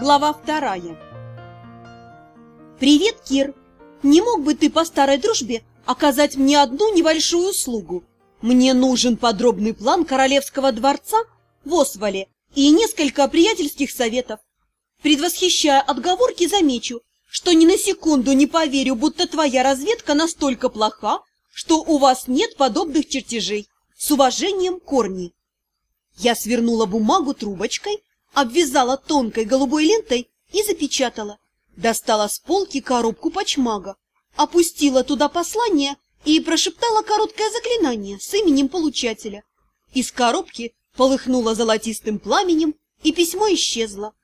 Глава вторая. «Привет, Кир! Не мог бы ты по старой дружбе оказать мне одну небольшую услугу? Мне нужен подробный план королевского дворца в Освале и несколько приятельских советов. Предвосхищая отговорки, замечу, что ни на секунду не поверю, будто твоя разведка настолько плоха, что у вас нет подобных чертежей. С уважением, Корни!» Я свернула бумагу трубочкой, обвязала тонкой голубой лентой и запечатала. Достала с полки коробку почмага, опустила туда послание и прошептала короткое заклинание с именем получателя. Из коробки полыхнуло золотистым пламенем, и письмо исчезло.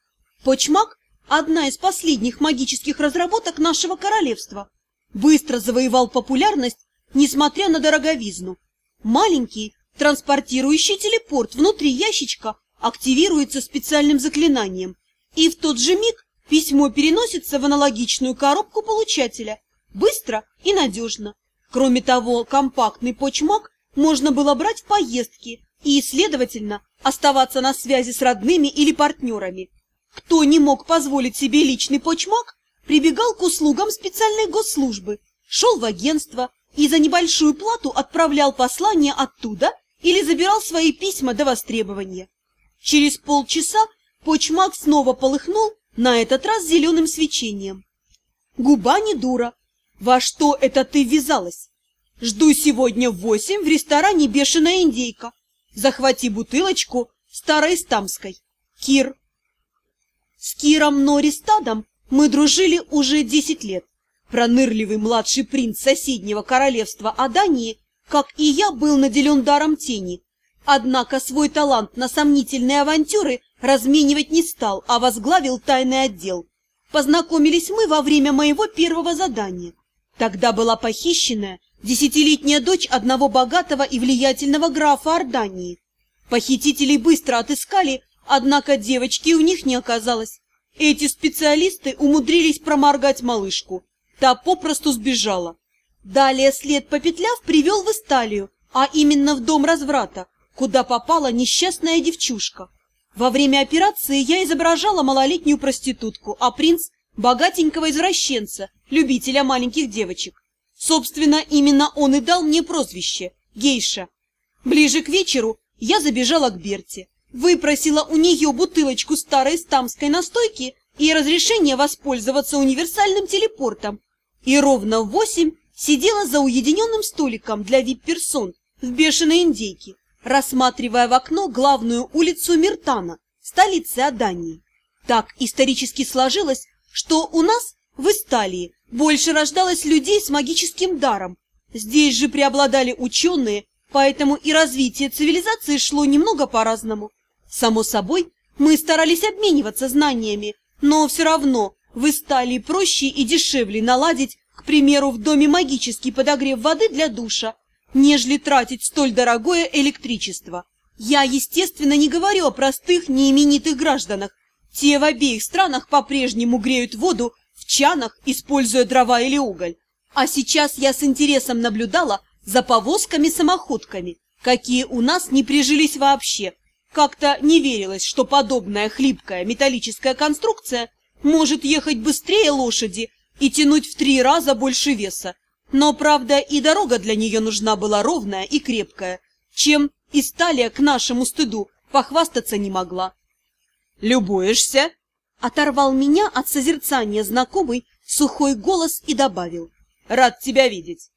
Почмак – одна из последних магических разработок нашего королевства. Быстро завоевал популярность, несмотря на дороговизну. Маленький, транспортирующий телепорт внутри ящичка активируется специальным заклинанием, и в тот же миг письмо переносится в аналогичную коробку получателя. Быстро и надежно. Кроме того, компактный почмак можно было брать в поездки и, следовательно, оставаться на связи с родными или партнерами. Кто не мог позволить себе личный почмак, прибегал к услугам специальной госслужбы, шел в агентство и за небольшую плату отправлял послание оттуда или забирал свои письма до востребования. Через полчаса почмак снова полыхнул, на этот раз зеленым свечением. Губа не дура. Во что это ты ввязалась? Жду сегодня в восемь в ресторане «Бешеная индейка». Захвати бутылочку старой стамской. Кир. С Киром Нористадом мы дружили уже десять лет. Пронырливый младший принц соседнего королевства Адании, как и я, был наделен даром тени Однако свой талант на сомнительные авантюры разменивать не стал, а возглавил тайный отдел. Познакомились мы во время моего первого задания. Тогда была похищенная десятилетняя дочь одного богатого и влиятельного графа Ордании. Похитителей быстро отыскали, однако девочки у них не оказалось. Эти специалисты умудрились проморгать малышку. Та попросту сбежала. Далее след попетляв привел в Исталию, а именно в дом разврата, куда попала несчастная девчушка. Во время операции я изображала малолетнюю проститутку, а принц – богатенького извращенца, любителя маленьких девочек. Собственно, именно он и дал мне прозвище – гейша. Ближе к вечеру я забежала к Берте, выпросила у нее бутылочку старой стамской настойки и разрешение воспользоваться универсальным телепортом. И ровно в восемь сидела за уединенным столиком для вип-персон в бешеной индейке рассматривая в окно главную улицу Миртана, столицы Адании. Так исторически сложилось, что у нас в Исталии больше рождалось людей с магическим даром. Здесь же преобладали ученые, поэтому и развитие цивилизации шло немного по-разному. Само собой, мы старались обмениваться знаниями, но все равно в Исталии проще и дешевле наладить, к примеру, в доме магический подогрев воды для душа, нежели тратить столь дорогое электричество. Я, естественно, не говорю о простых, неименитых гражданах. Те в обеих странах по-прежнему греют воду в чанах, используя дрова или уголь. А сейчас я с интересом наблюдала за повозками-самоходками, какие у нас не прижились вообще. Как-то не верилось, что подобная хлипкая металлическая конструкция может ехать быстрее лошади и тянуть в три раза больше веса. Но, правда, и дорога для нее нужна была ровная и крепкая, чем и Сталия к нашему стыду похвастаться не могла. «Любуешься?» — оторвал меня от созерцания знакомый сухой голос и добавил. «Рад тебя видеть!»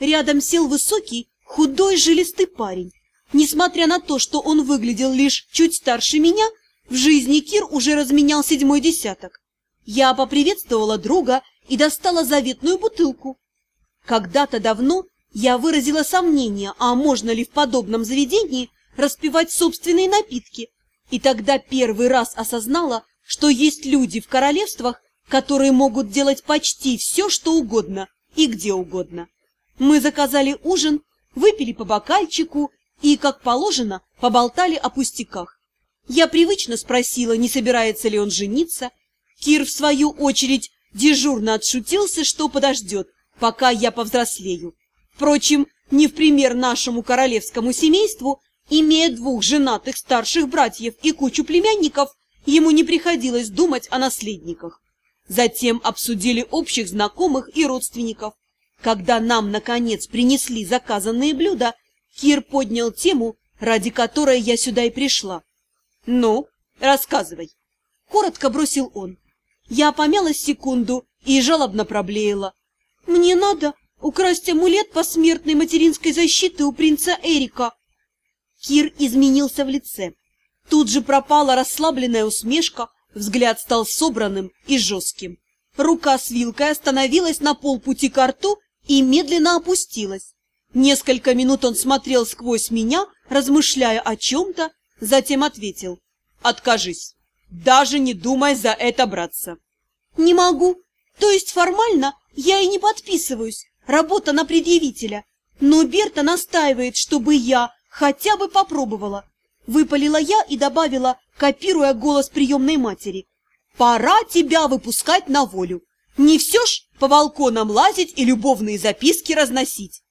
Рядом сел высокий, худой, жилистый парень. Несмотря на то, что он выглядел лишь чуть старше меня, в жизни Кир уже разменял седьмой десяток. Я поприветствовала друга и достала заветную бутылку. Когда-то давно я выразила сомнение, а можно ли в подобном заведении распивать собственные напитки, и тогда первый раз осознала, что есть люди в королевствах, которые могут делать почти все, что угодно и где угодно. Мы заказали ужин, выпили по бокальчику и, как положено, поболтали о пустяках. Я привычно спросила, не собирается ли он жениться. Кир, в свою очередь, дежурно отшутился, что подождет, пока я повзрослею. Впрочем, не в пример нашему королевскому семейству, имея двух женатых старших братьев и кучу племянников, ему не приходилось думать о наследниках. Затем обсудили общих знакомых и родственников. Когда нам, наконец, принесли заказанные блюда, Кир поднял тему, ради которой я сюда и пришла. «Ну, рассказывай», — коротко бросил он. Я помялась секунду и жалобно проблеяла. «Мне надо украсть амулет посмертной материнской защиты у принца Эрика». Кир изменился в лице. Тут же пропала расслабленная усмешка, взгляд стал собранным и жестким. Рука с вилкой остановилась на полпути к рту и медленно опустилась. Несколько минут он смотрел сквозь меня, размышляя о чем-то, затем ответил. «Откажись. Даже не думай за это браться». «Не могу. То есть формально я и не подписываюсь. Работа на предъявителя. Но Берта настаивает, чтобы я хотя бы попробовала. Выпалила я и добавила, копируя голос приемной матери. «Пора тебя выпускать на волю. Не все ж по балконам лазить и любовные записки разносить».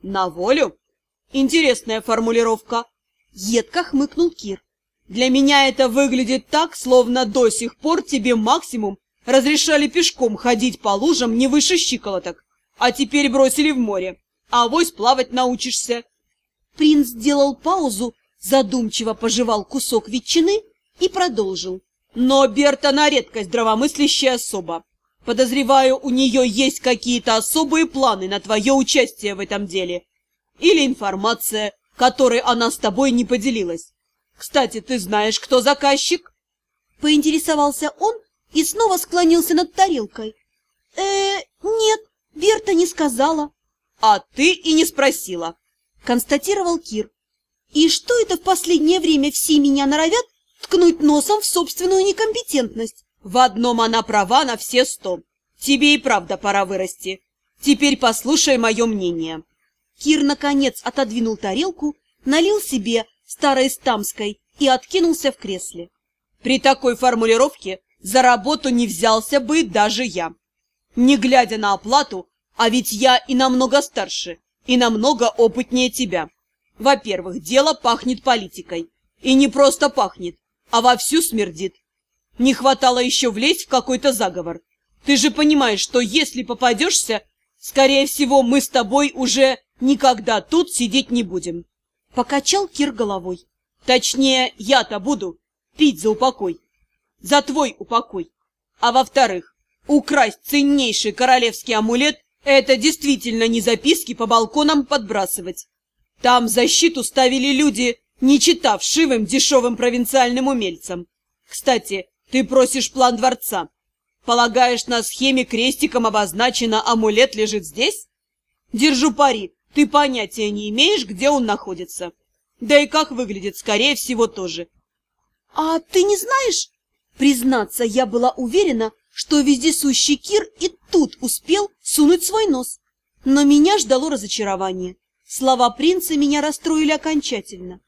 «На волю? Интересная формулировка», — едко хмыкнул Кир. «Для меня это выглядит так, словно до сих пор тебе максимум разрешали пешком ходить по лужам не выше щиколоток, а теперь бросили в море. А Авось плавать научишься». Принц сделал паузу, задумчиво пожевал кусок ветчины и продолжил. Но Берта на редкость здравомыслящая особа. Подозреваю, у нее есть какие-то особые планы на твое участие в этом деле. Или информация, которой она с тобой не поделилась. Кстати, ты знаешь, кто заказчик? Поинтересовался он и снова склонился над тарелкой. э нет, Берта не сказала. А ты и не спросила, констатировал Кир. И что это в последнее время все меня норовят ткнуть носом в собственную некомпетентность? В одном она права на все сто. Тебе и правда пора вырасти. Теперь послушай мое мнение. Кир, наконец, отодвинул тарелку, налил себе старой стамской и откинулся в кресле. При такой формулировке за работу не взялся бы даже я. Не глядя на оплату, а ведь я и намного старше, и намного опытнее тебя. Во-первых, дело пахнет политикой. И не просто пахнет, а вовсю смердит. Не хватало еще влезть в какой-то заговор. Ты же понимаешь, что если попадешься, скорее всего, мы с тобой уже никогда тут сидеть не будем. Покачал Кир головой. Точнее, я-то буду пить за упокой. За твой упокой. А во-вторых, украсть ценнейший королевский амулет – это действительно не записки по балконам подбрасывать. Там защиту ставили люди, не читав шивым дешевым провинциальным умельцам. Кстати, ты просишь план дворца. Полагаешь, на схеме крестиком обозначено амулет лежит здесь? Держу пари, ты понятия не имеешь, где он находится. Да и как выглядит, скорее всего, тоже. А ты не знаешь? Признаться, я была уверена, что вездесущий Кир и тут успел сунуть свой нос. Но меня ждало разочарование. Слова принца меня расстроили окончательно.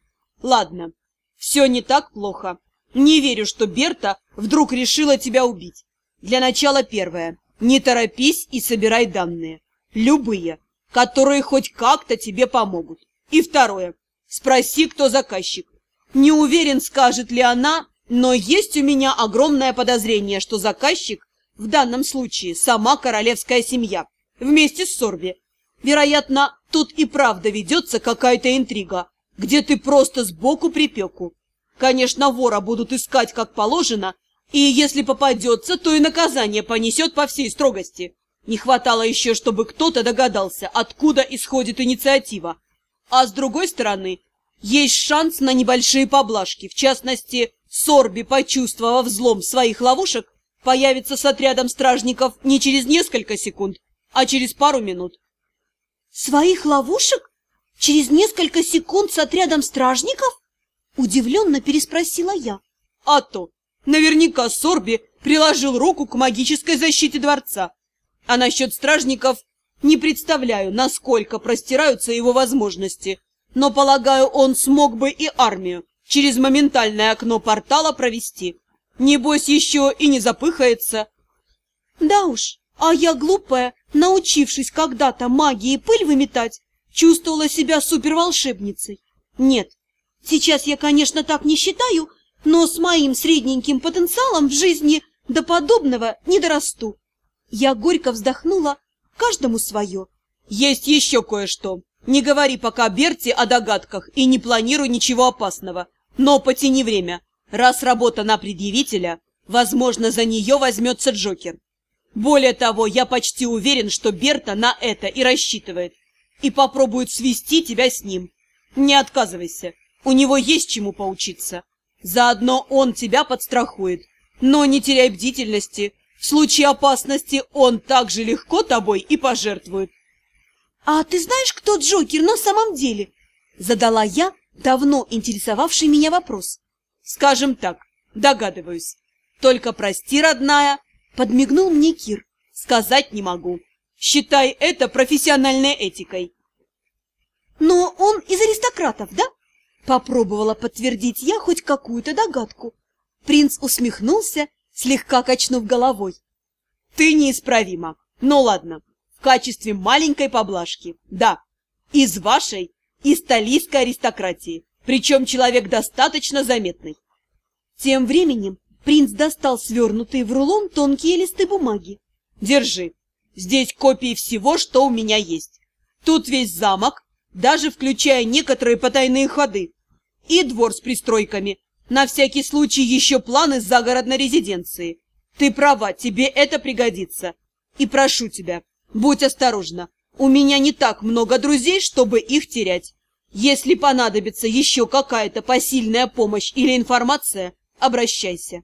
Ладно, все не так плохо. Не верю, что Берта вдруг решила тебя убить. Для начала первое. Не торопись и собирай данные. Любые, которые хоть как-то тебе помогут. И второе. Спроси, кто заказчик. Не уверен, скажет ли она, но есть у меня огромное подозрение, что заказчик в данном случае сама королевская семья, вместе с Сорби. Вероятно, тут и правда ведется какая-то интрига, где ты просто сбоку припеку. Конечно, вора будут искать как положено, и если попадется, то и наказание понесет по всей строгости. Не хватало еще, чтобы кто-то догадался, откуда исходит инициатива. А с другой стороны, есть шанс на небольшие поблажки. В частности, Сорби, почувствовав взлом своих ловушек, появится с отрядом стражников не через несколько секунд, а через пару минут. «Своих ловушек? Через несколько секунд с отрядом стражников?» Удивленно переспросила я. «А то! Наверняка Сорби приложил руку к магической защите дворца. А насчет стражников не представляю, насколько простираются его возможности, но, полагаю, он смог бы и армию через моментальное окно портала провести. Небось, еще и не запыхается». «Да уж, а я глупая, научившись когда-то магии пыль выметать, чувствовала себя суперволшебницей. Нет, сейчас я, конечно, так не считаю, но с моим средненьким потенциалом в жизни до подобного не дорасту. Я горько вздохнула, каждому свое. Есть еще кое-что. Не говори пока Берти о догадках и не планируй ничего опасного. Но потяни время. Раз работа на предъявителя, возможно, за нее возьмется Джокер. Более того, я почти уверен, что Берта на это и рассчитывает. И попробует свести тебя с ним. Не отказывайся. У него есть чему поучиться. Заодно он тебя подстрахует. Но не теряй бдительности. В случае опасности он так же легко тобой и пожертвует. «А ты знаешь, кто Джокер на самом деле?» Задала я давно интересовавший меня вопрос. «Скажем так, догадываюсь. Только прости, родная, подмигнул мне Кир. Сказать не могу. Считай это профессиональной этикой». «Но он из аристократов, да?» Попробовала подтвердить я хоть какую-то догадку. Принц усмехнулся, слегка качнув головой. «Ты неисправима. Ну ладно, в качестве маленькой поблажки. Да, из вашей, из талийской аристократии, причем человек достаточно заметный». Тем временем принц достал свернутые в рулон тонкие листы бумаги. «Держи. Здесь копии всего, что у меня есть. Тут весь замок, даже включая некоторые потайные ходы. И двор с пристройками. На всякий случай еще планы загородной резиденции. Ты права, тебе это пригодится. И прошу тебя, будь осторожна. У меня не так много друзей, чтобы их терять. Если понадобится еще какая-то посильная помощь или информация, обращайся.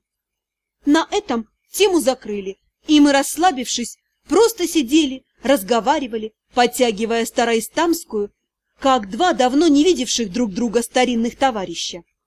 На этом тему закрыли, и мы, расслабившись, просто сидели, разговаривали, подтягивая староистамскую как два давно не видевших друг друга старинных товарища.